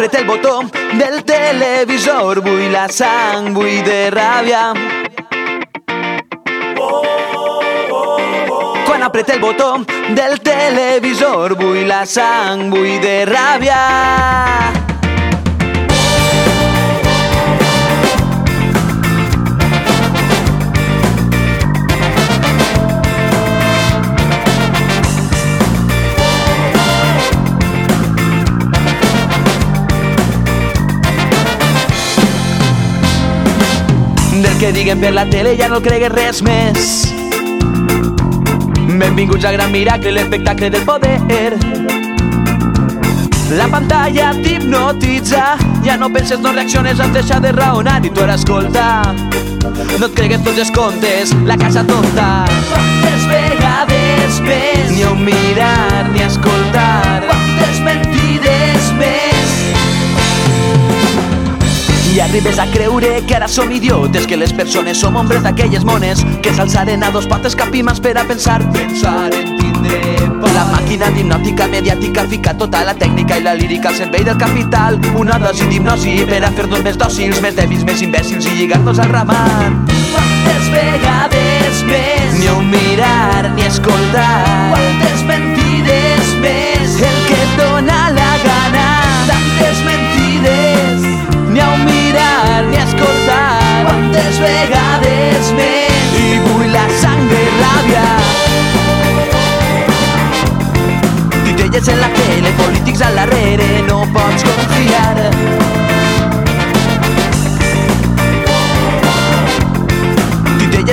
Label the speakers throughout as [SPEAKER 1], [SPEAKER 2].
[SPEAKER 1] apreté el botón del televisor, buy la sang, buy de rabia. Cuando apreté el botón del televisor, buy la sang, buy de rabia. Del que diguen per la tele ja no cregues res més. Benvinguts al gran miracle, l'espectacle del poder. La pantalla t'hipnotitza, ja no penses, no reacciones, has deixat de raonar i tu ara escolta. No et cregues tots els contes, la casa tonta. Quantes vegades més? Ni a mirar, ni a escoltar. Quantes mentides més? I arribes a creure que ara som idiotes, que les persones som ombres d'aquelles mones que s'alçaren a dos potes capimes per a pensar, pensar en tindre por. La màquina d'hipnòtica mediàtica fica tota la tècnica i la lírica al servei del capital. Una dosi d'hipnosi per a fer-nos més dòcils, més dèbils, més imbècils i lligar-nos al ramat. Quantes vegades més? Ni un mirar, ni escoltar. Quantes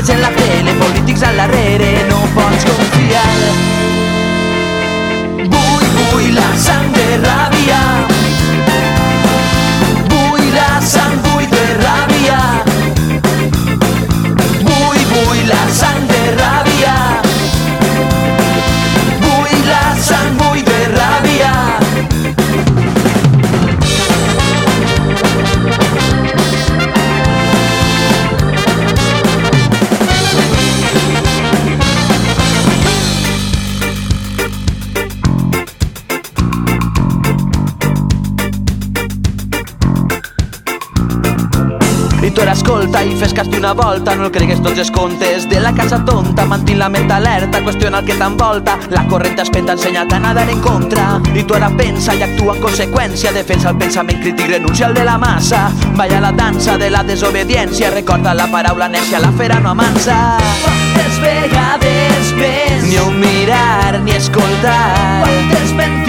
[SPEAKER 1] en la tele, polítics al darrere escolta i fes cas d'una volta. No el cregues tots els contes de la casa tonta. Mantint la ment alerta, qüestiona el que t'envolta. La corrent espenta ensenyat a nadar en contra. I tu ara pensa i actua en conseqüència. Defensa el pensament crític, renuncia al de la massa. Vaya la dansa de la desobediència. Recorda la paraula nècia, la fera no amansa. Quantes vegades més? Ni un mirar ni escoltar. Quantes mentides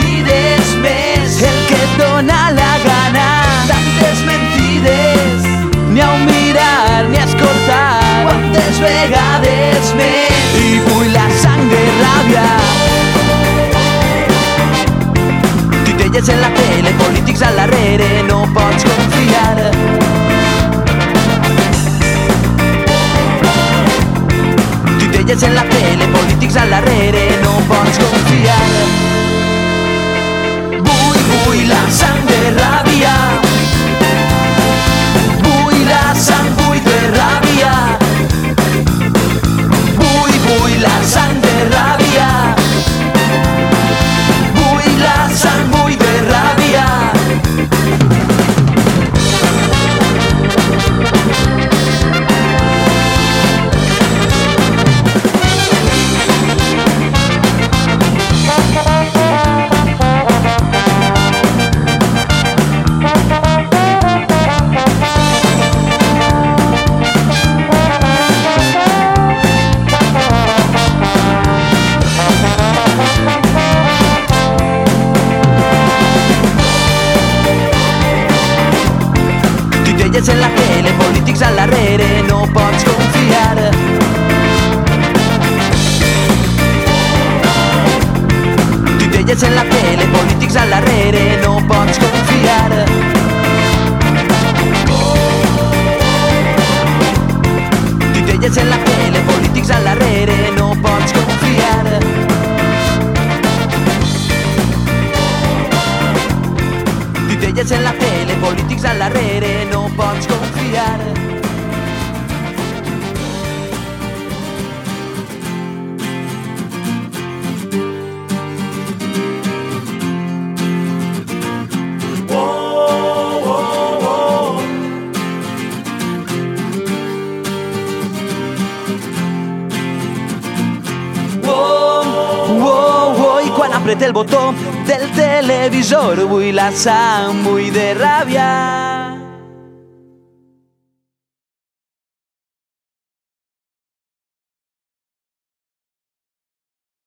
[SPEAKER 1] Titelles en la tele, polítics al darrere, no pots confiar. Titelles en la tele, polítics al darrere, no pots confiar. Titelles en la tele, polítics al darrere, no pots confiar. En la polítics al darrere, no pots confiar. apreté el botón del televisor, voy la muy de rabia.